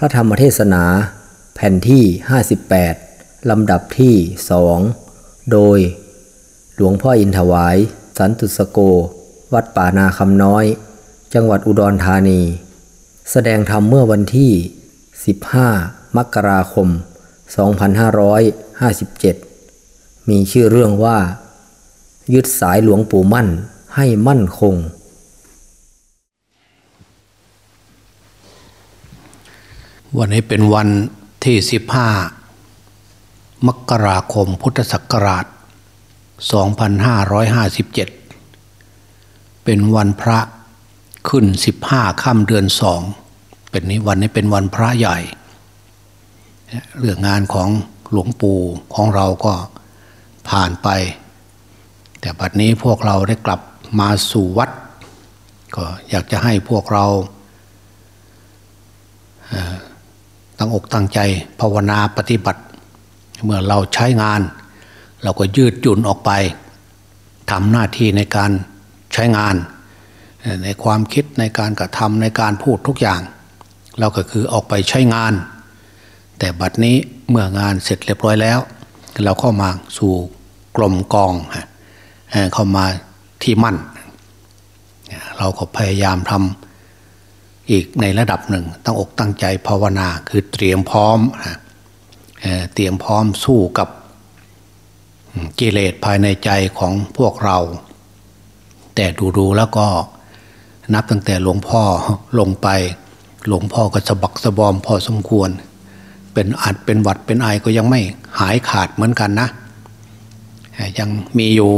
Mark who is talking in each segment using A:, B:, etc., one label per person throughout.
A: พระธรรมเทศนา แผ่นที่ 58 ลำดับที่สองโดย หลวงพ่ออินถวาย สันตุสโก วัดป่านาคำน้อย จังหวัดอุดรธานี แสดงธรรมเมื่อวันที่ 15 มกราคม 2557 มีชื่อเรื่องว่า ยึดสายหลวงปู่มั่นให้มั่นคง
B: วันนี้เป็นวันที่ 15 มกราคมพุทธศักราช 2557 เป็นวันพระขึ้น 15ค่ำเดือนสอง เป็นนี้วันนี้เป็นวันพระใหญ่ เรื่องงานของหลวงปู่ของเราก็ผ่านไป แต่บัดนี้พวกเราได้กลับมาสู่วัด ก็อยากจะให้พวกเรา ตั้งอกตั้งใจภาวนาปฏิบัติ เมื่อเราใช้งาน เราก็ยืดหยุ่นออกไปทำหน้าที่ในการใช้งาน ในความคิดในการกระทำในการพูดทุกอย่าง เราก็คือออกไปใช้งาน แต่บัดนี้เมื่องานเสร็จเรียบร้อยแล้ว เราเข้ามาสู่กลมกองเข้ามาที่มั่น เราก็พยายามทำ อีกในระดับหนึ่งตั้งอกตั้งใจภาวนาคือเตรียมพร้อมเตรียมพร้อมสู้กับกิเลสภายในใจของพวกเรา แต่ดูๆแล้วก็นับตั้งแต่หลวงพ่อลงไป หลวงพ่อก็สะบักสะบอมพอสมควร เป็นอัดเป็นหวัดเป็นไอก็ยังไม่หายขาดเหมือนกันนะ ยังมีอยู่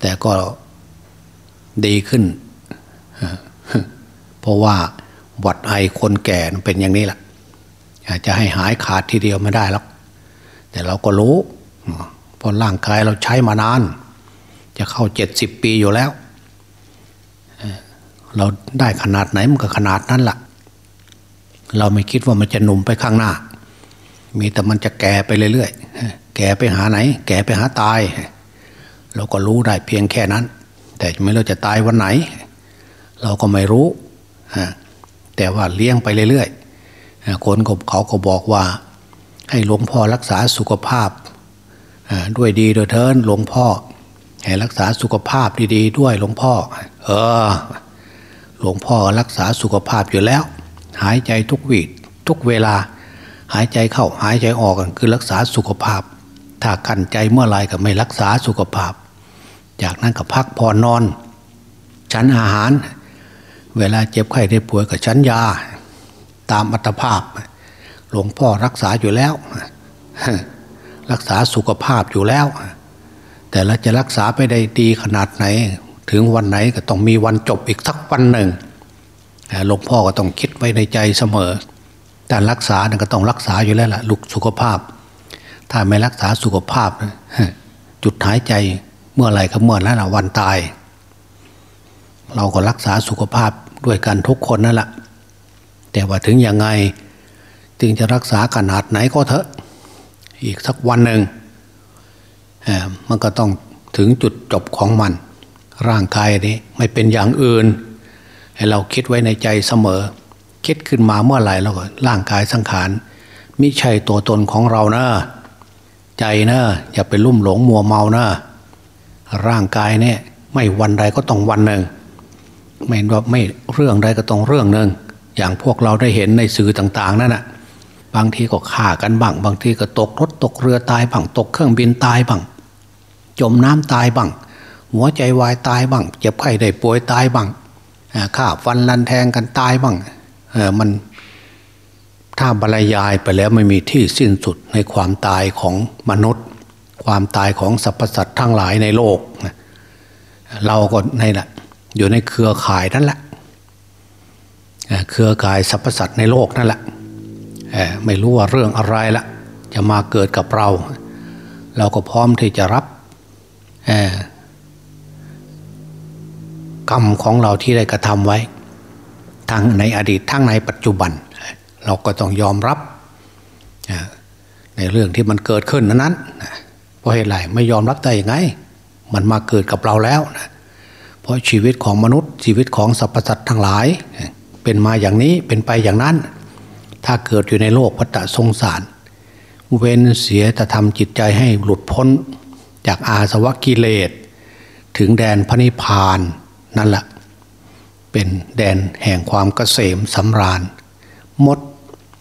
B: แต่ก็ดีขึ้น เพราะว่าหวัดไอคนแก่เป็นอย่างนี้แหละจะให้หายขาดทีเดียวไม่ได้หรอกแต่เราก็รู้เพราะร่างกายเราใช้มานาน จะเข้าเจ็ดสิบปีอยู่แล้ว เราได้ขนาดไหนมันก็ขนาดนั้นแหละเราไม่คิดว่ามันจะหนุ่มไปข้างหน้า มีแต่มันจะแก่ไปเรื่อยๆแก่ไปหาไหน แก่ไปหาตาย เราก็รู้ได้เพียงแค่นั้น แต่ไม่รู้จะตายวันไหน เราก็ไม่รู้ แต่ว่าเลี้ยงไปเรื่อยๆคนเขาก็บอกว่า ให้หลวงพ่อรักษาสุขภาพด้วยดีโดยเทินหลวงพ่อให้รักษาสุขภาพดีๆ ด้วยหลวงพ่อ เออ หลวงพ่อรักษาสุขภาพอยู่แล้ว หายใจทุกวีดทุกเวลา หายใจเข้าหายใจออกกันคือรักษาสุขภาพ ถ้ากันใจเมื่อไรก็ไม่รักษาสุขภาพ จากนั้นก็พักผ่อนนอนชั้นอาหาร เวลาเจ็บไข้ได้ป่วยก็ชั้นยา ตามอัตภาพ หลวงพ่อรักษาอยู่แล้ว รักษาสุขภาพอยู่แล้ว แต่เราจะรักษาไปได้ดีขนาดไหน ถึงวันไหนก็ต้องมีวันจบอีกสักวันหนึ่งหลวงพ่อก็ต้องคิดไว้ในใจเสมอ แต่รักษาเนี่ยก็ต้องรักษาอยู่แล้วล่ะลูกสุขภาพ ถ้าไม่รักษาสุขภาพ จุดหายใจเมื่อไรก็เมื่อนั้นละวันตาย เราก็รักษาสุขภาพด้วยกันทุกคนนั่นแหละแต่ว่าถึงยังไงจึงจะรักษาขนาดไหนก็เถอะ อีกสักวันหนึ่งมันก็ต้องถึงจุดจบของมัน ร่างกายนี้ไม่เป็นอย่างอื่น ให้เราคิดไว้ในใจเสมอ คิดขึ้นมาเมื่อไหร่เราก็ร่างกายสังขารมิใช่ตัวตนของเรานะใจนะอย่าไปลุ่มหลงมัวเมานะร่างกายเนี่ยไม่วันใดก็ต้องวันหนึ่ง ไม่ว่าไม่เรื่องใดก็ต้องเรื่องหนึ่งอย่างพวกเราได้เห็นในสื่อต่างๆนั่นนะบางทีก็ฆ่ากันบ้าง บางทีก็ตกรถตกเรือตายบ้างตกเครื่องบินตายบ้างจมน้ำตายบ้างหัวใจวายตายบ้างเจ็บไข้ได้ป่วยตายบ้างฆ่าฟันลันแทงกันตายบ้างมันถ้าบรรยายไปแล้วไม่มีที่สิ้นสุดในความตายของมนุษย์ ความตายของสรรพสัตว์ทั้งหลายในโลก เราก็ในแหละ อยู่ในเครือข่ายนั่นแหละเครือข่ายสรรพสัตว์ในโลกนั่นแหละไม่รู้ว่าเรื่องอะไรละจะมาเกิดกับเรา เราก็พร้อมที่จะรับกรรมของเราที่ได้กระทำไว้ ทั้งในอดีตทั้งในปัจจุบัน เราก็ต้องยอมรับในเรื่องที่มันเกิดขึ้นนั้นเพราะเหตุไรไม่ยอมรับได้ยังไง มันมาเกิดกับเราแล้วนะ เพราะชีวิตของมนุษย์ ชีวิตของสรรพสัตว์ทั้งหลาย เป็นมาอย่างนี้เป็นไปอย่างนั้น ถ้าเกิดอยู่ในโลกวัฏสงสาร เว้นเสียแต่ทำจิตใจให้หลุดพ้นจากอาสวะกิเลส ถึงแดนพระนิพพานนั่นแหละเป็นแดนแห่งความเกษมสำราญ มด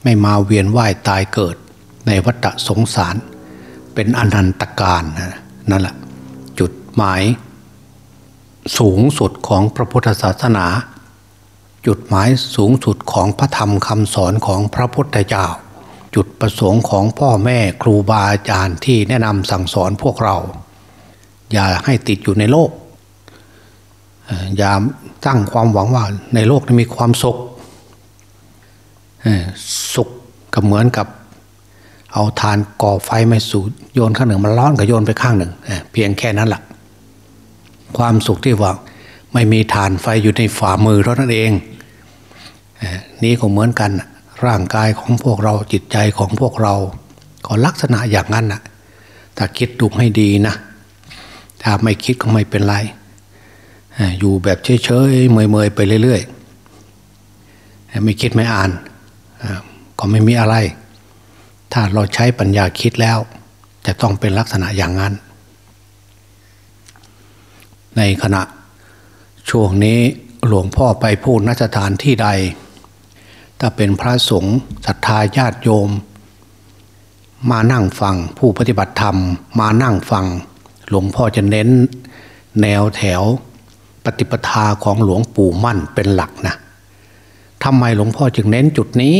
B: ไม่มาเวียนว่ายตายเกิดในวัฏสงสาร เป็นอนันตการนั่นแหละจุดหมาย สูงสุดของพระพุทธศาสนา จุดหมายสูงสุดของพระธรรมคำสอนของพระพุทธเจ้า จุดประสงค์ของพ่อแม่ครูบาอาจารย์ที่แนะนำสั่งสอนพวกเรา อย่าให้ติดอยู่ในโลก อย่าตั้งความหวังว่าในโลกนี้มีความสุขสุขก็เหมือนกับเอาทานก่อไฟไม่สูดโยนข้างหนึ่งมันร้อนก็โยนไปข้างหนึ่งเพียงแค่นั้นแหละ ความสุขที่ว่าไม่มีฐานไฟอยู่ในฝ่ามือเท่านั้นเอง นี่ก็เหมือนกันร่างกายของพวกเราจิตใจของพวกเรา ก็ลักษณะอย่างนั้นนะถ้าคิดดูให้ดีนะ ถ้าไม่คิดก็ไม่เป็นไร อยู่แบบเฉยๆเมยๆไปเรื่อยๆไม่คิดไม่อ่านก็ไม่มีอะไร ถ้าเราใช้ปัญญาคิดแล้ว จะต้องเป็นลักษณะอย่างนั้น ในขณะ ช่วงนี้หลวงพ่อไปพูดนัสถานที่ใด ถ้าเป็นพระสงฆ์ศรัทธาญาติโยม มานั่งฟังผู้ปฏิบัติธรรม มานั่งฟัง หลวงพ่อจะเน้นแนวแถวปฏิปทาของหลวงปู่มั่นเป็นหลักนะทำไมหลวงพ่อจึงเน้นจุดนี้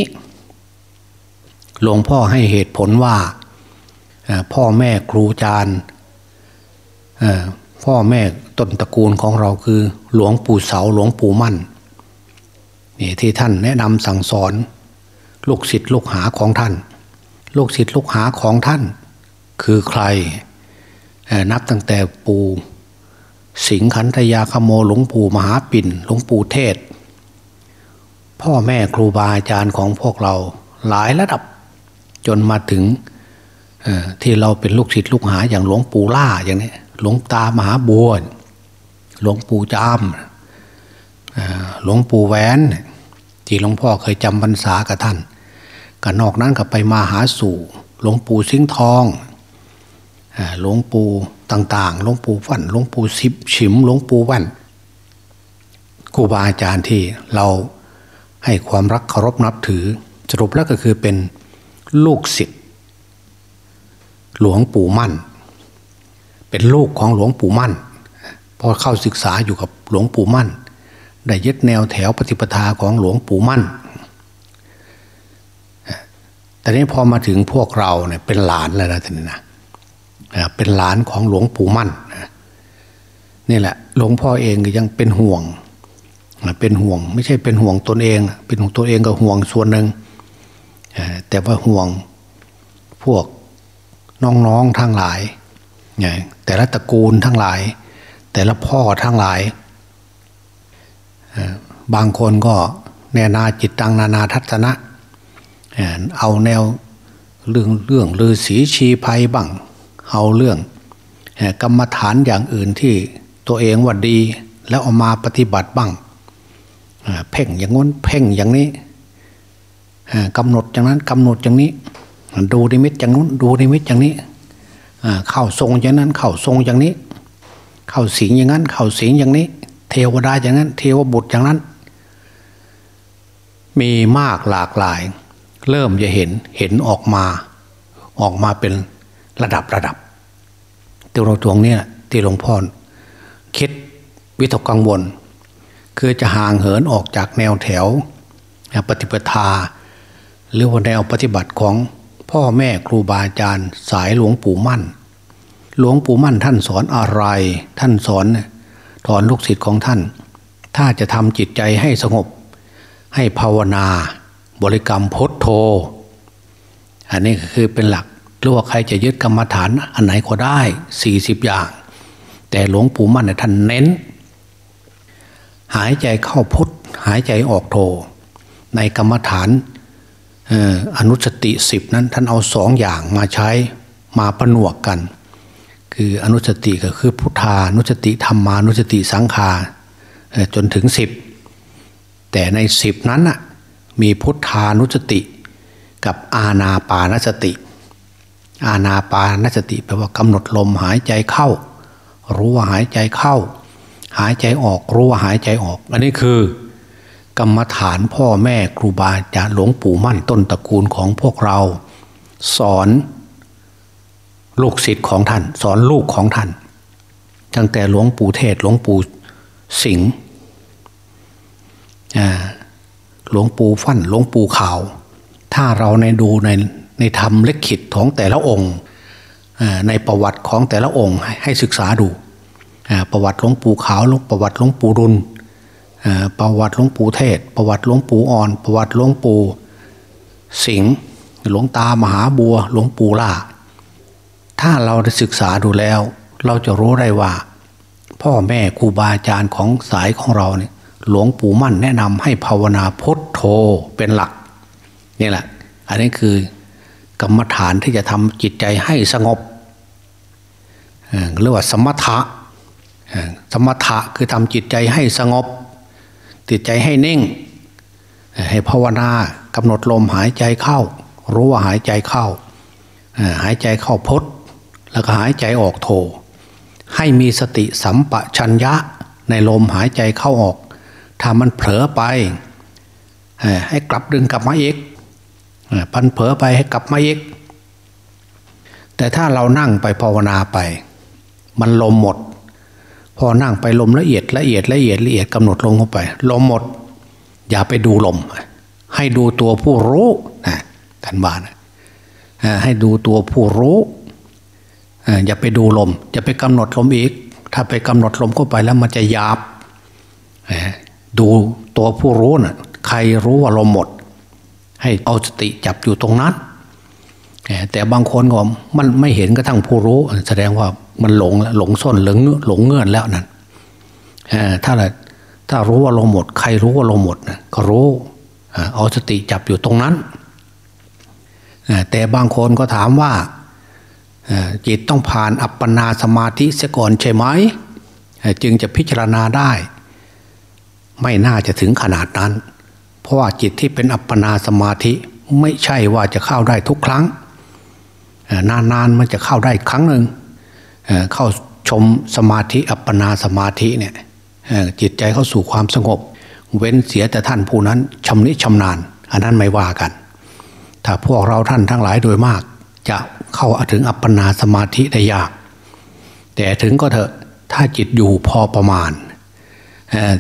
B: หลวงพ่อให้เหตุผลว่าพ่อแม่ครูอาจารย์ พ่อแม่ต้นตระกูลของเราคือ หลวงปู่เสาหลวงปู่มั่นนี่ที่ท่านแนะนำสั่งสอน ลูกศิษย์ลูกหาของท่าน ลูกศิษย์ลูกหาของท่าน คือใครนับตั้งแต่ปู่สิงขันธยาขโมหลวงปู่มหาปิ่นหลวงปู่เทศ พ่อแม่ครูบาอาจารย์ของพวกเราหลายระดับจนมาถึงที่เราเป็นลูกศิษย์ลูกหาอย่างหลวงปู่ล่าอย่างนี้ หลวงตามหาบัวหลวงปู่จามหลวงปู่แหวน ที่หลวงพ่อเคยจำพรรษากับท่านกันนอกนั้นก็ไปมาหาสู่ หลวงปู่สิงทองหลวงปู่ต่างๆ หลวงปู่ฟันหลวงปู่สิบฉิม หลวงปู่วันครูบาอาจารย์ที่เราให้ความรักเคารพนับถือ สรุปแล้วก็คือเป็นลูกศิษย์หลวงปู่มั่น เป็นลูกของหลวงปู่มั่นพอเข้าศึกษาอยู่กับหลวงปู่มั่น ได้ยึดแนวแถวปฏิปทาของหลวงปู่มั่น แต่นี้พอมาถึงพวกเราเนี่ยเป็นหลานแล้วนะท่านนะเป็นหลานของหลวงปู่มั่นนี่แหละหลวงพ่อเองก็ยังเป็นห่วงเป็นห่วง ไม่ใช่เป็นห่วงตนเอง เป็นห่วงตัวเองก็ห่วงส่วนหนึ่งแต่ว่าห่วงพวกน้องๆทั้งหลาย แต่ละตระกูลทั้งหลาย แต่ละพ่อทั้งหลาย บางคนก็แนนาจิตตังนานาทัศนะ เอาแนวเรื่องเรื่องลือสีชีภัยบ้าง เอาเรื่องกรรมฐานอย่างอื่นที่ตัวเองว่าดี แล้วเอามาปฏิบัติบ้าง เพ่งอย่างง้นเพ่งอย่างนี้กำหนดอย่างนั้นกำหนดอย่างนี้ ดูนิมิตอย่างนู้นดูนิมิตอย่างนี้ เข้าทรงอย่างนั้น เข้าทรงอย่างนี้ เข้าสิงอย่างนั้น เข้าสิงอย่างนี้ เทวดาอย่างนั้น เทวบุตรอย่างนั้น มีมากหลากหลาย เริ่มจะเห็นเห็นออกมา ออกมาเป็นระดับระดับตัวเราตรงนี้ที่หลวงพ่อคิดวิตกกังวล คือจะห่างเหินออกจากแนวแถวปฏิปทา หรือว่าแนวปฏิบัติของ พ่อแม่ครูบาอาจารย์ สายหลวงปู่มั่น หลวงปู่มั่นท่านสอนอะไร ท่านสอนถอนลูกศิษย์ของท่าน ถ้าจะทำจิตใจให้สงบ ให้ภาวนา บริกรรมพุทโธอันนี้คือเป็นหลักหรือว่าใครจะยึดกรรมฐานอันไหนก็ได้สี่สิบอย่าง แต่หลวงปู่มั่นเนี่ยท่านเน้น หายใจเข้าพุทหายใจออกโท ในกรรมฐาน อนุสติสิบนั้นท่านเอาสองอย่างมาใช้มาประนวกกัน คืออนุสติก็คือพุทธานุสติธรรมานุสติสังขาจนถึงสิบแต่ในสิบนั้นมีพุทธานุสติกับอาณาปานสติ อาณาปานสติแปลว่ากำหนดลมหายใจเข้า รู้ว่าหายใจเข้า หายใจออกรู้ว่าหายใจออก อันนี้คือ กรรมฐานพ่อแม่ครูบาอาจารย์หลวงปู่มั่นต้นตระกูลของพวกเรา สอนลูกศิษย์ของท่าน สอนลูกของท่าน ตั้งแต่หลวงปู่เทศหลวงปู่สิงห์หลวงปู่ฟั่นหลวงปู่ขาว ถ้าเราในดูในในธรรมเล็กขิดของแต่ละองค์ในประวัติของแต่ละองค์ให้ศึกษาดูประวัติหลวงปู่ขาวประวัติหลวงปู่รุน ประวัติหลวงปู่เทศ ประวัติหลวงปู่อ่อน ประวัติหลวงปู่สิงห์หลวงตามหาบัวหลวงปู่ล่า ถ้าเราได้ศึกษาดูแล้ว เราจะรู้ได้ว่า พ่อแม่ครูบาอาจารย์ของสายของเราเนี่ยหลวงปู่มั่นแนะนำให้ภาวนาพุทโธเป็นหลักนี่แหละ อันนี้คือกรรมฐานที่จะทำจิตใจให้สงบเรียกว่าสมถะสมถะคือทำจิตใจให้สงบ จิตใจให้นิ่ง ให้ภาวนากำหนดลมหายใจเข้า รู้ว่าหายใจเข้า หายใจเข้าพดแล้วก็หายใจออกโท ให้มีสติสัมปชัญญะในลมหายใจเข้าออก ถ้ามันเผลอไป ให้กลับดึงกลับมาอีกพันเผลอไปให้กลับมาอีก แต่ถ้าเรานั่งไปภาวนาไป มันลมหมด พอนั่งไปลมละเอียดละเอียดละเอียดละเอียดกำหนดลงเข้าไป ลมหมด อย่าไปดูลม ให้ดูตัวผู้รู้นะท่านบานให้ดูตัวผู้รู้อย่าไปดูลมอย่าไปกำหนดลมอีก ถ้าไปกำหนดลมเข้าไปแล้วมันจะหยาบดูตัวผู้รู้นะ่ะใครรู้ว่าลมหมด ให้เอาสติจับอยู่ตรงนั้นแต่บางคนก็มันไม่เห็นกระทั่งผู้รู้ แสดงว่า มันหลงหลงส้นหลงหลงเงื่อนแล้วนั่นถ้าถ้ารู้ว่าลมหมด ใครรู้ว่าลมหมดนะก็รู้เอาสติจับอยู่ตรงนั้น แต่บางคนก็ถามว่าจิตต้องผ่านอัปปนาสมาธิเสียก่อนใช่ไหมจึงจะพิจารณาได้ ไม่น่าจะถึงขนาดนั้น เพราะว่าจิตที่เป็นอัปปนาสมาธิไม่ใช่ว่าจะเข้าได้ทุกครั้งนานๆมันจะเข้าได้ครั้งหนึ่ง เข้าชมสมาธิอัปปนาสมาธิเนี่ยจิตใจเข้าสู่ความสงบ เว้นเสียแต่ท่านผู้นั้นชำนิชำนาญ อันนั้นไม่ว่ากัน ถ้าพวกเราท่านทั้งหลายโดยมาก จะเข้าถึงอัปปนาสมาธิได้ยาก แต่ถึงก็เถอะถ้าจิตอยู่พอประมาณ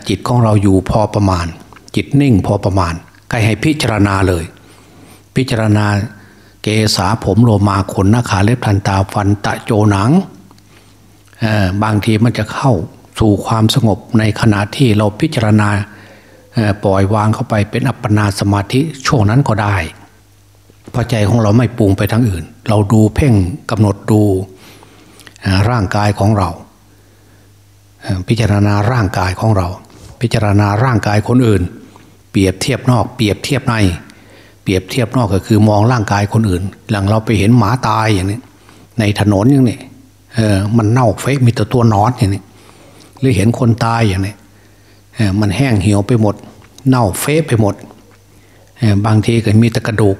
B: จิตของเราอยู่พอประมาณ จิตนิ่งพอประมาณใครให้พิจารณาเลย พิจารณาเกษาผมโลมาขนนาขาเล็บทันตาฟันตะโจหนัง บางทีมันจะเข้าสู่ความสงบในขณะที่เราพิจารณาปล่อยวางเข้าไปเป็นอัปปนาสมาธิช่วงนั้นก็ได้พอใจของเราไม่ปรุงไปทั้งอื่น เราดูเพ่งกำหนดดูร่างกายของเรา พิจารณาร่างกายของเรา พิจารณาร่างกายคนอื่น เปรียบเทียบนอก เปรียบเทียบใน เปรียบเทียบนอกก็คือมองร่างกายคนอื่น หลังเราไปเห็นหมาตายอย่างนี้ในถนนอย่างนี้ เออมันเน่าเฟะมีแต่ตัวนอนอย่างนี้หรือเห็นคนตายอย่างนี้เออมันแห้งเหี่ยวไปหมด เน่าเฟะไปหมดเออบางทีก็มีแต่กระดูก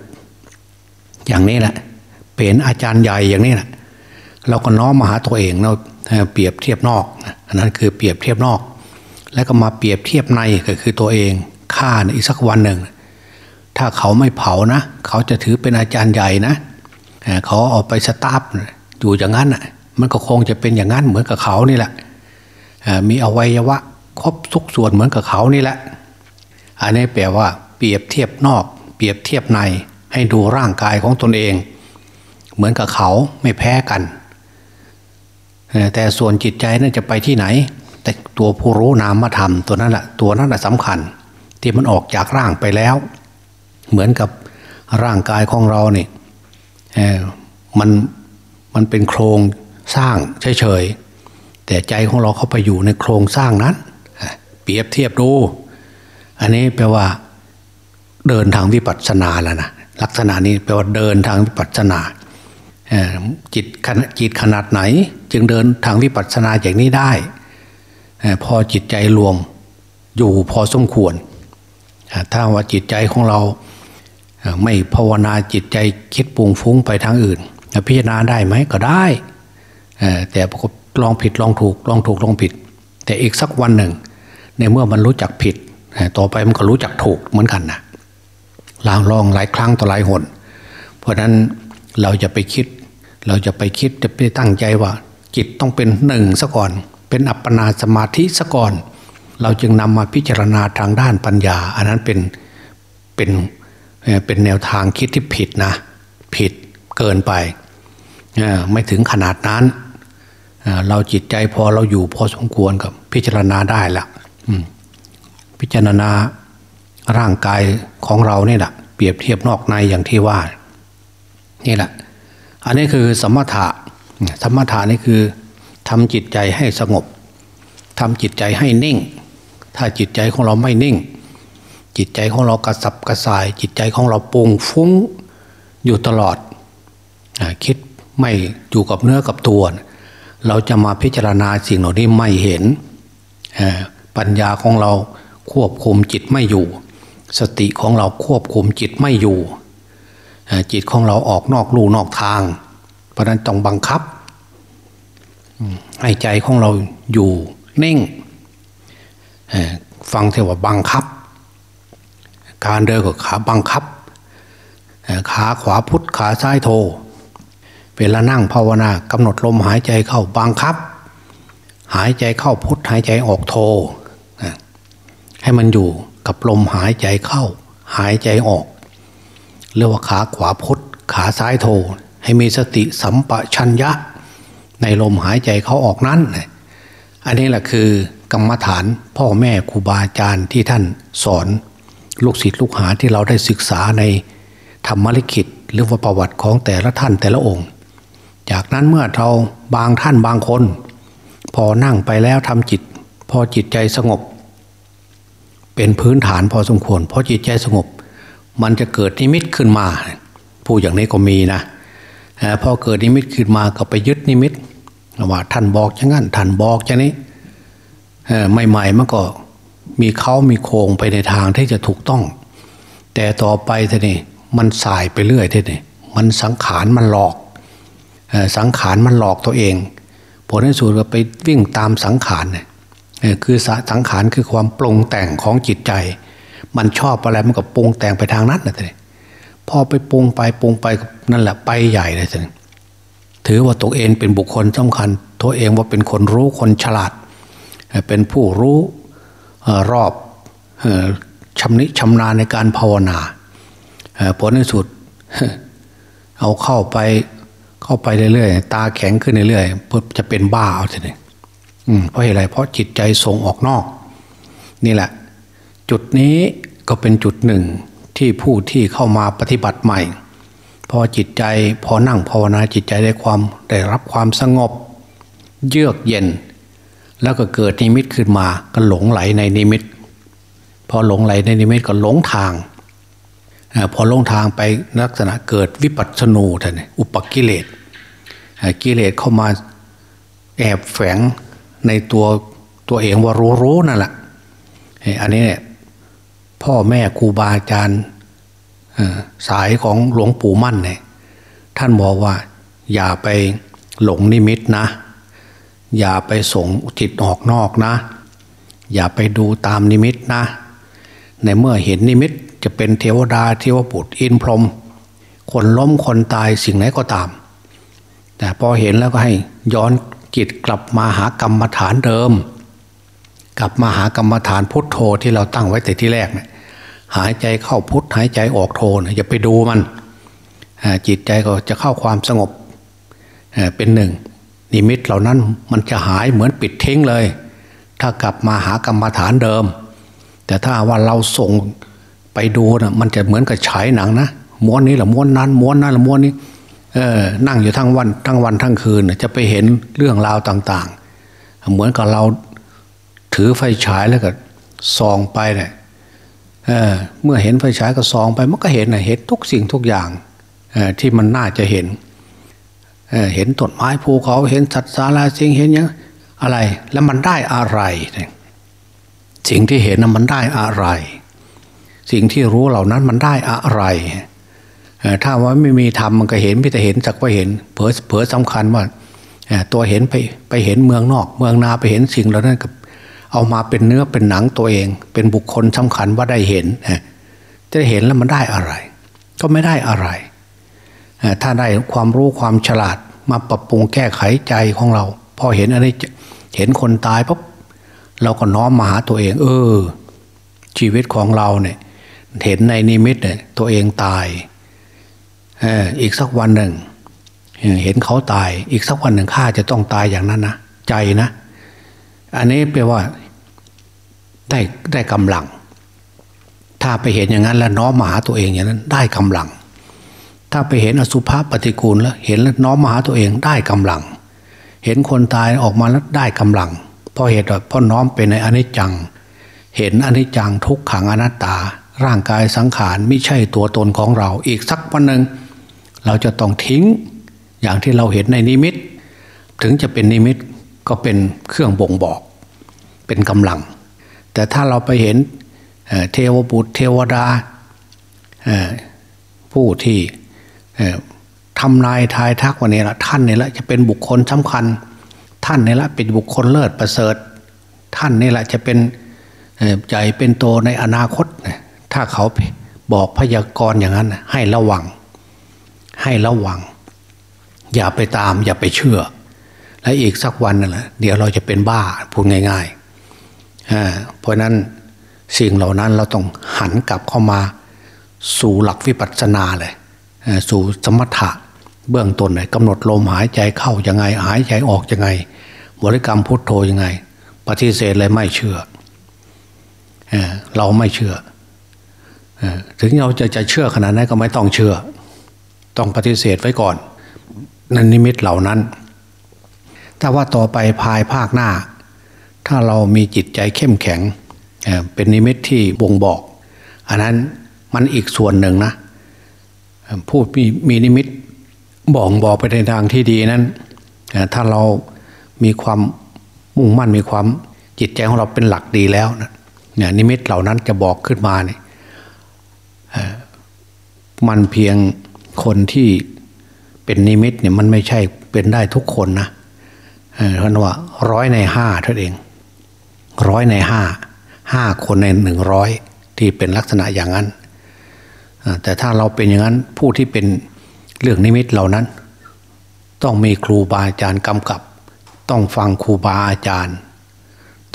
B: อย่างนี้แหละเป็นอาจารย์ใหญ่อย่างนี้แหละเราก็น้อมมาหาตัวเองเราเปรียบเทียบนอกอันนั้นคือเปรียบเทียบนอก แล้วก็มาเปรียบเทียบในก็คือตัวเองฆ่าอีกสักวันหนึ่งถ้าเขาไม่เผานะ เขาจะถือเป็นอาจารย์ใหญ่นะเขาเอาไปสตาร์ฟอยู่อย่างนั้นอะ มันก็คงจะเป็นอย่างนั้นเหมือนกับเขานี่แหละมีอวัยวะครบทุกส่วนเหมือนกับเขานี่แหละ อันนี้แปลว่า เปรียบเทียบนอก เปรียบเทียบในให้ดูร่างกายของตนเอง เหมือนกับเขาไม่แพ้กันแต่ส่วนจิตใจนั่นจะไปที่ไหน แต่ตัวผู้รู้นามธรรมตัวนั้นแหละตัวนั้นแหละสำคัญ ที่มันออกจากร่างไปแล้ว เหมือนกับร่างกายของเราเนี่ยมันมันเป็นโครง สร้างเฉยๆแต่ใจของเราเข้าไปอยู่ในโครงสร้างนั้น เปรียบเทียบดู อันนี้แปลว่า เดินทางวิปัสสนาแล้วนะลักษณะนี้แปลว่าเดินทางวิปัสสนาจิตจิตขนาดไหน จึงเดินทางวิปัสสนาอย่างนี้ได้ พอจิตใจรวมอยู่พอสมควร ถ้าว่าจิตใจของเราไม่ภาวนาจิตใจคิดปุงฟุ้งไปทางอื่น พิจารณาได้ไหมก็ได้ แต่ลองผิดลองถูกลองถูกลองผิด แต่อีกสักวันหนึ่ง ในเมื่อมันรู้จักผิด ต่อไปมันก็รู้จักถูกเหมือนกันนะลางลองหลายครั้งต่อหลายหน เพราะนั้นเราจะไปคิด เราจะไปคิดจะไปตั้งใจว่าจิตต้องเป็นหนึ่งซะก่อน เป็นอัปปนาสมาธิซะก่อน เราจึงนำมาพิจารณาทางด้านปัญญา อันนั้นเป็นเป็นเป็นแนวทางคิดที่ผิดนะ ผิดเกินไปไม่ถึงขนาดนั้น เราจิตใจพอเราอยู่พอสมควรกับพิจารณาได้ละพิจารณาร่างกายของเราเนี่ยแหละเปรียบเทียบนอกในอย่างที่ว่า นี่แหละ อันนี้คือสมถะสมถะนี่คือทำจิตใจให้สงบทำจิตใจให้นิ่ง ถ้าจิตใจของเราไม่นิ่ง จิตใจของเรากระสับกระส่าย จิตใจของเราปุงฟุ้งอยู่ตลอด คิดไม่อยู่กับเนื้อกับตัว เราจะมาพิจารณาสิ่งเหล่านี้ไม่เห็น ปัญญาของเราควบคุมจิตไม่อยู่ สติของเราควบคุมจิตไม่อยู่ จิตของเราออกนอกลู่นอกทาง เพราะนั้นต้องบังคับให้ใจของเราอยู่นิ่งฟังเทว่าบังคับ การเดินกับขาบังคับ ขาขวาพุทธขาซ้ายโท เวลานั่งภาวนากำหนดลมหายใจเข้าบังคับ หายใจเข้าพุทหายใจออกโทให้มันอยู่กับลมหายใจเข้า หายใจออกเรียกว่าขาขวาพุทขาซ้ายโท ให้มีสติสัมปชัญญะ ในลมหายใจเข้าออกนั้น อันนี้แหละคือกรรมฐานพ่อแม่ครูบาอาจารย์ที่ท่านสอนลูกศิษย์ลูกหาที่เราได้ศึกษาในธรรมลิขิตหรือว่าประวัติของแต่ละท่านแต่ละองค์ จากนั้นเมื่อเราบางท่านบางคน พอนั่งไปแล้วทำจิต พอจิตใจสงบ เป็นพื้นฐานพอสมควรพอจิตใจสงบ มันจะเกิดนิมิตขึ้นมาผู้อย่างนี้ก็มีนะพอเกิดนิมิตขึ้นมาก็ไปยึดนิมิตว่าท่านบอกอย่างนั้นท่านบอกอย่างนี้ใหม่ๆมันก็มีเขามีโครงไปในทางที่จะถูกต้อง แต่ต่อไปท่านี่มันสายไปเรื่อยท่านี่มันสังขารมันหลอก สังขารมันหลอกตัวเอง ผลในสุดก็ไปวิ่งตามสังขารเนี่ยคือสังขารคือความปรุงแต่งของจิตใจ มันชอบอะไรมันก็ปรุงแต่งไปทางนั้นนะท่านพอไปปรุงไปปรุงไปนั่นแหละไปใหญ่เลยท่านถือว่าตัวเองเป็นบุคคลสำคัญ ตัวเองว่าเป็นคนรู้คนฉลาด เป็นผู้รู้รอบชำนิชำนาญในการภาวนาผลในสุดเอาเข้าไป เข้าไปเรื่อยๆตาแข็งขึ้นเรื่อยๆเพื่อจะเป็นบ้าเอาทีนี้เพราะอะไรเพราะจิตใจส่งออกนอก นี่แหละ จุดนี้ก็เป็นจุดหนึ่งที่ผู้ที่เข้ามาปฏิบัติใหม่ พอจิตใจพอนั่งภาวนาจิตใจได้ความได้รับความสงบ เยือกเย็น แล้วก็เกิดนิมิตขึ้นมาก็หลงไหลในนิมิต พอหลงไหลในนิมิตก็หลงทางพอลงทางไปลักษณะเกิดวิปัสสนูท่านอุปกิเลส กิเลสเข้ามาแอบแฝงในตัวตัวเองว่ารู้รู้นั่นแหละอันนี้เนี่ยพ่อแม่ครูบาอาจารย์สายของหลวงปู่มั่นเนี่ยท่านบอกว่า อย่าไปหลงนิมิตนะ อย่าไปส่งจิตออกนอกนะ อย่าไปดูตามนิมิตนะ ในเมื่อเห็นนิมิตจะเป็นเทวดาเทวปุตรอินพรหมคนล้มคนตายสิ่งไหนก็ตาม แต่พอเห็นแล้วก็ให้ย้อนจิตกลับมาหากรรมฐานเดิม กลับมาหากรรมฐานพุทโธที่เราตั้งไว้แต่ที่แรกหายใจเข้าพุทหายใจออกโทนอย่าไปดูมันจิตใจก็จะเข้าความสงบเป็นหนึ่งนิมิตเหล่านั้นมันจะหายเหมือนปิดทิ้งเลย ถ้ากลับมาหากรรมฐานเดิม แต่ถ้าว่าเราส่งไปดูนะมันจะเหมือนกับฉายหนังนะม้วนนี้หรือม้วนนั้นม้วนนั้นหรือม้วนนี้ นั่งอยู่ทั้งวันทั้งวันทั้งคืน จะไปเห็นเรื่องราวต่าง ๆ เหมือนกับเราถือไฟฉายแล้วก็ส่องไปเนี่ยเเมื่อเห็นไฟฉายก็ส่องไปมันก็เห็นนะเห็นทุกสิ่งทุกอย่างที่มันน่าจะเห็นเเห็นต้นไม้ภูเขาเห็นสัตว์สาราสิ่งเห็นยังอะไร แล้วมันได้อะไรสิ่งที่เห็นนั้นมันได้อะไร สิ่งที่รู้เหล่านั้นมันได้อะไร ถ้าว่าไม่มีธรรมมันก็เห็นไม่แต่เห็นสักว่าเห็นเผลอเผลอสำคัญว่าตัวเห็นไปไปเห็นเมืองนอก เมืองนาไปเห็นสิ่งเหล่านั้นกับเอามาเป็นเนื้อเป็นหนังตัวเอง เป็นบุคคลสำคัญว่าได้เห็นจะเห็นแล้วมันได้อะไร ก็ไม่ได้อะไร ถ้าได้ความรู้ความฉลาดมาปรับปรุงแก้ไขใจของเรา พอเห็นอะไรเห็นคนตายปุ๊บเราก็น้อมมาหาตัวเอง เออ ชีวิตของเราเนี่ย เห็นในนิมิตเนี่ยตัวเองตาย ออีกสักวันหนึ่ง เห็นเขาตาย อีกสักวันหนึ่งข้าจะต้องตายอย่างนั้นนะใจนะ อันนี้แปลว่าได้ได้กำลัง ถ้าไปเห็นอย่างนั้นแล้วน้อมมาหาตัวเองอย่างนั้น ได้กำลัง ถ้าไปเห็นอสุภะปฏิกูลแล้ว เห็นแล้วน้อมมาหาตัวเองได้กำลัง เห็นคนตายออกมาแล้วได้กำลังเพราะเหตุเพราะน้อมเป็นในอนิจจัง เห็นอนิจจังทุกขังอนัตตา ร่างกายสังขารไม่ใช่ตัวตนของเราอีกสักวันหนึ่ง เราจะต้องทิ้งอย่างที่เราเห็นในนิมิต ถึงจะเป็นนิมิตก็เป็นเครื่องบ่งบอก เป็นกำลัง แต่ถ้าเราไปเห็นเทวบุตรเทวดาผู้ที่ทำนายทายทักวันนี้ละท่านนี่ละจะเป็นบุคคลสำคัญ ท่านนี่ละเป็นบุคคลเลิศประเสริฐ ท่านนี่แหละจะเป็นใจเป็นโตในอนาคต ถ้าเขาบอกพยากรณ์อย่างนั้นให้ระวัง ให้ระวัง อย่าไปตาม อย่าไปเชื่อ และอีกสักวันนั่นแหละเดี๋ยวเราจะเป็นบ้าพูดง่ายๆเพราะนั้นสิ่งเหล่านั้นเราต้องหันกลับเข้ามาสู่หลักวิปัสสนาเลยสู่สมถะเบื้องต้นเลยกำหนดลมหายใจเข้ายังไง หายใจออกยังไง บริกรรมพุทโธยังไง ปฏิเสธเลยไม่เชื่อเราไม่เชื่อถึงเราจะจะเชื่อขนาดนั้นก็ไม่ต้องเชื่อ ต้องปฏิเสธไว้ก่อนอันนิมิตเหล่านั้น ถ้าว่าต่อไปภายภาคหน้า ถ้าเรามีจิตใจเข้มแข็ง เป็นนิมิตที่บ่งบอก อันนั้นมันอีกส่วนหนึ่งนะพูดมีมีนิมิตบอกบอกไปในทางที่ดีนั้น ถ้าเรามีความมุ่งมั่นมีความจิตใจของเราเป็นหลักดีแล้วนะเนี่ยนิมิตเหล่านั้นจะบอกขึ้นมาเนี่ยมันเพียง คนที่เป็นนิมิตเนี่ยมันไม่ใช่เป็นได้ทุกคนนะเพราะว่าร้อยในห้าเท่าเองร้อยในห้าห้าคนในหนึ่งร้อยที่เป็นลักษณะอย่างนั้น แต่ถ้าเราเป็นอย่างนั้นผู้ที่เป็นเรื่องนิมิตเหล่านั้น ต้องมีครูบาอาจารย์กำกับ ต้องฟังครูบาอาจารย์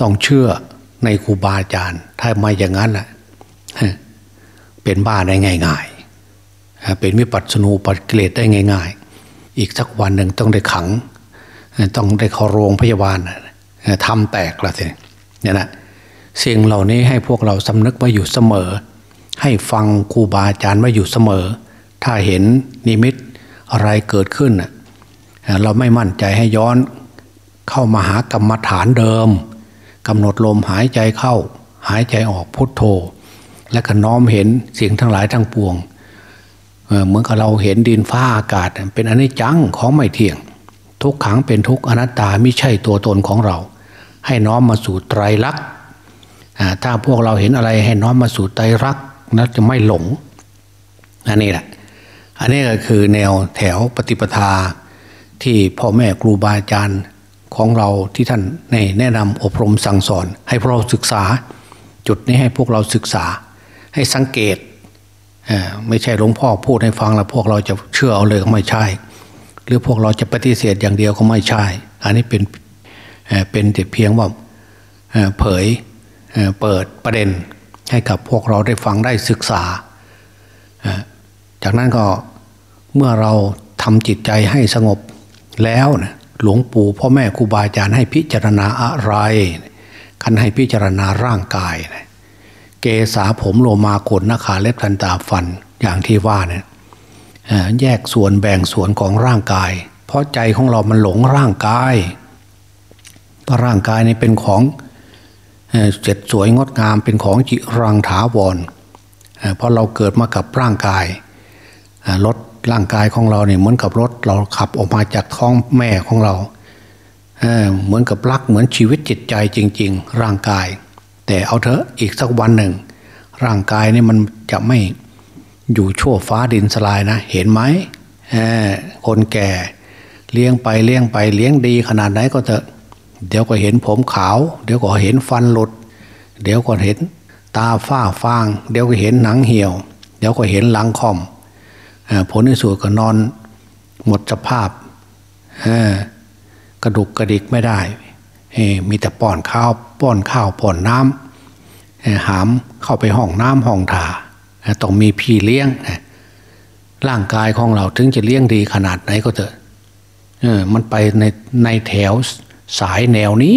B: ต้องเชื่อในครูบาอาจารย์ ถ้าไม่อย่างนั้นแหละเป็นบ้าได้ง่าย ๆ เป็นวิปัสสนูปัจเกลตได้ง่าย ๆ อีกสักวันหนึ่งต้องได้ขัง ต้องได้เข้าโรงพยาบาลทำแตกละสิเนี่ยนะสิ่งเหล่านี้ให้พวกเราสำนึกไว้อยู่เสมอ ให้ฟังครูบาอาจารย์มาอยู่เสมอ ถ้าเห็นนิมิตอะไรเกิดขึ้น เราไม่มั่นใจให้ย้อนเข้ามาหากรรมฐานเดิมกำหนดลมหายใจเข้า หายใจออกพุทโธ และก็น้อมเห็นสิ่งทั้งหลายทั้งปวง เหมือนกับเราเห็นดินฟ้าอากาศเป็นอนิจจังของไม่เที่ยง ทุกขังเป็นทุกอนัตตาไม่ใช่ตัวตนของเรา ให้น้อมมาสู่ไตรลักษณ์ถ้าพวกเราเห็นอะไรให้น้อมมาสู่ไตรลักษณ์นะจะไม่หลงอันนี้แหละอันนี้ก็คือแนวแถวปฏิปทาที่พ่อแม่ครูบาอาจารย์ของเราที่ท่านในแนะนำอบรมสั่งสอน ให้พวกเราศึกษา จุดนี้ให้พวกเราศึกษา ให้สังเกต ไม่ใช่หลวงพ่อพูดให้ฟังแล้วพวกเราจะเชื่อเอาเลยก็ไม่ใช่ หรือพวกเราจะปฏิเสธอย่างเดียวก็ไม่ใช่ อันนี้เป็นเป็นแต่เพียงว่าเผยเปิดประเด็นให้กับพวกเราได้ฟังได้ศึกษา จากนั้นก็เมื่อเราทำจิตใจให้สงบแล้วนะหลวงปู่พ่อแม่ครูบาอาจารย์ให้พิจารณาอะไรคันให้พิจารณาร่างกายนะ เกษาผมโลมาขนนาขาเล็บทันตาฟันอย่างที่ว่าเนี่ยแยกส่วนแบ่งส่วนของร่างกาย เพราะใจของเรามันหลงร่างกายเพราะร่างกายนี่เป็นของเสร็จสวยงดงามเป็นของจิรังถาวรเพราะเราเกิดมากับร่างกายรถร่างกายของเราเนี่ยเหมือนกับรถเราขับออกมาจากท้องแม่ของเราเหมือนกับรักเหมือนชีวิตจิตใจจริง ๆ ร่างกาย แต่เอาเถอะอีกสักวันหนึ่ง ร่างกายนี่มันจะไม่อยู่ชั่วฟ้าดินสลายนะ เห็นไหมคนแก่เลี้ยงไปเลี้ยงไปเลี้ยงดีขนาดไหนก็เถอะ เดี๋ยวก็เห็นผมขาว เดี๋ยวก็เห็นฟันหลุด เดี๋ยวก็เห็นตาฝ้าฟาง เดี๋ยวก็เห็นหนังเหี่ยว เดี๋ยวก็เห็นหลังคอมผลที่สุดก็นอนหมดสภาพกระดุกกระดิกไม่ได้ มีแต่ป้อนข้าวป้อนข้าวป้อนน้ำหามเข้าไปห้องน้ำห้องถ่าต้องมีพี่เลี้ยง ร่างกายของเราถึงจะเลี้ยงดีขนาดไหนก็เถอะมันไปในในแถวสายแนวนี้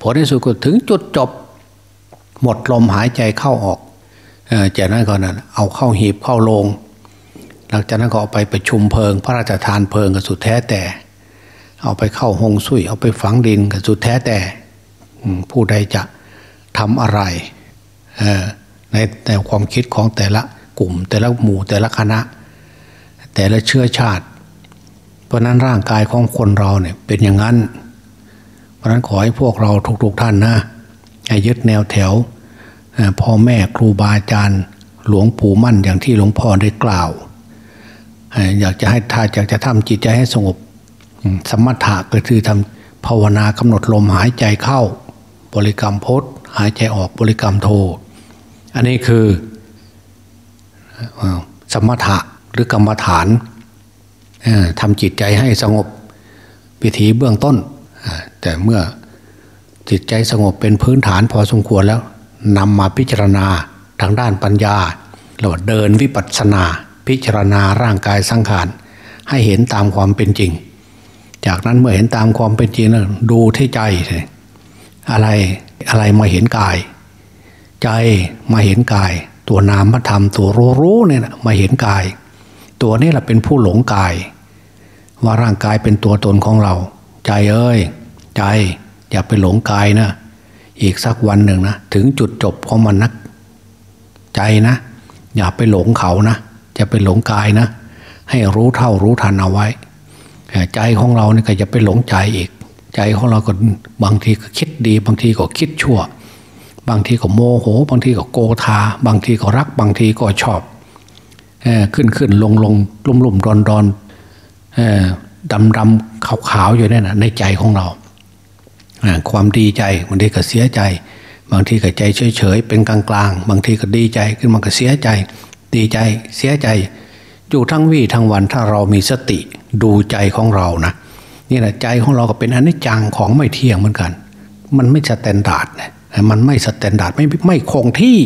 B: ผลที่สุดก็ถึงจุดจบ หมดลมหายใจเข้าออกจากนั้นก็นั้นเอาเข้าหีบเข้าลง หลังจากนั้นก็เอาไปประชุมเพลิง พระราชทานเพลิงก็สุดแท้แต่ เอาไปเข้าหงสุยเอาไปฝังดินก็สุดแท้แต่ผู้ใดจะทำอะไรในในความคิดของแต่ละกลุ่ม แต่ละหมู่แต่ละคณะ แต่ละเชื้อชาติ เพราะนั้นร่างกายของคนเราเนี่ยเป็นอย่างนั้น เพราะนั้นขอให้พวกเราทุกๆท่านนะยึดแนวแถวพ่อแม่ครูบาอาจารย์หลวงปู่มั่นอย่างที่หลวงพ่อได้กล่าว อยากจะให้ถ้าอยากจะทำจิตใจให้สงบ สมถะก็คือทำภาวนากำหนดลมหายใจเข้า บริกรรมพดหายใจออกบริกรรมโท อันนี้คือสมถะหรือกรรมฐานทำจิตใจให้สงบพิธีเบื้องต้น แต่เมื่อจิตใจสงบเป็นพื้นฐานพอสมควรแล้วนำมาพิจารณาทางด้านปัญญาเราเดินวิปัสสนา พิจารณาร่างกายสังขารให้เห็นตามความเป็นจริง จากนั้นเมื่อเห็นตามความเป็นจริงแล้วดูที่ใจ อะไรอะไรมาเห็นกาย ใจมาเห็นกาย ตัวนามธรรมตัวรู้รู้เนี่ยมาเห็นกาย ตัวนี้แหละเป็นผู้หลงกาย ว่าร่างกายเป็นตัวตนของเรา ใจเอ้ย ใจอย่าไปหลงกายนะอีกสักวันหนึ่งนะถึงจุดจบของมันนักใจนะ อย่าไปหลงเขานะจะไปหลงกายนะ ให้รู้เท่ารู้ทันเอาไว้ ใจของเราเนี่ยก็จะไปหลงใจอีก ใจของเราก็บางทีก็คิดดี บางทีก็คิดชั่ว บางทีก็โมโห บางทีก็โกธา บางทีก็รัก บางทีก็ชอบขึ้นขึ้นลงลงลุ่มลุ่มดอนดอนดำดำขาวขาวอยู่เนี่ยนะในใจของเรา ความดีใจบางทีก็เสียใจ บางทีก็ใจเฉยเฉยเป็นกลางกลางบางทีก็ดีใจขึ้นมาก็เสียใจ ดีใจเสียใจ อยู่ทั้งวี่ทั้งวันถ้าเรามีสติ ดูใจของเรานะนี่แหละใจของเราก็เป็นอนิจจังของไม่เที่ยงเหมือนกัน มันไม่ standard มันไม่ standard ไม่ไม่คงที่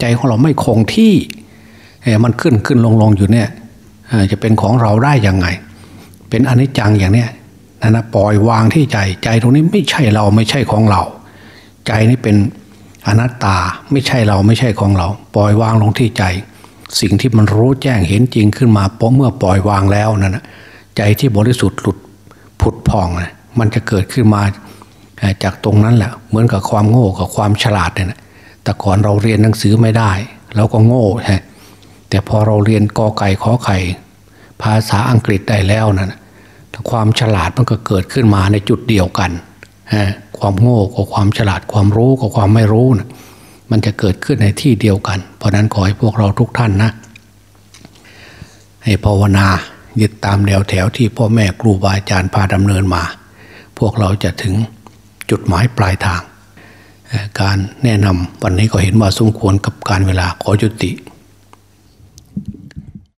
B: ใจของเราไม่คงที่มันขึ้นขึ้นลงลงอยู่เนี่ยจะเป็นของเราได้ยังไง เป็นอนิจจังอย่างเนี้ยนั่นนะปล่อยวางที่ใจใจตรงนี้ไม่ใช่เราไม่ใช่ของเรา ใจนี่เป็นอนัตตาไม่ใช่เราไม่ใช่ของเรา ปล่อยวางลงที่ใจ สิ่งที่มันรู้แจ้งเห็นจริงขึ้นมาเพราะเมื่อปล่อยวางแล้วนั่นนะใจที่บริสุทธิ์หลุดผุดพองนะมันจะเกิดขึ้นมาจากตรงนั้นแหละเหมือนกับความโง่กับความฉลาดเนี่ยนะแต่ก่อนเราเรียนหนังสือไม่ได้เราก็โง่ฮะแต่พอเราเรียนกอไก่ขอไข่ ภาษาอังกฤษได้แล้วนั่นความฉลาดมันก็เกิดขึ้นมาในจุดเดียวกันความโง่กับความฉลาดความรู้กับความไม่รู้นะ มันจะเกิดขึ้นในที่เดียวกัน เพราะนั้นขอให้พวกเราทุกท่านนะให้ภาวนายึดตามแนวแถวที่พ่อแม่ครูบาอาจารย์พาดำเนินมา พวกเราจะถึงจุดหมายปลายทาง การแนะนำวันนี้ก็เห็นว่าสมควรกับการเวลาขอจุติ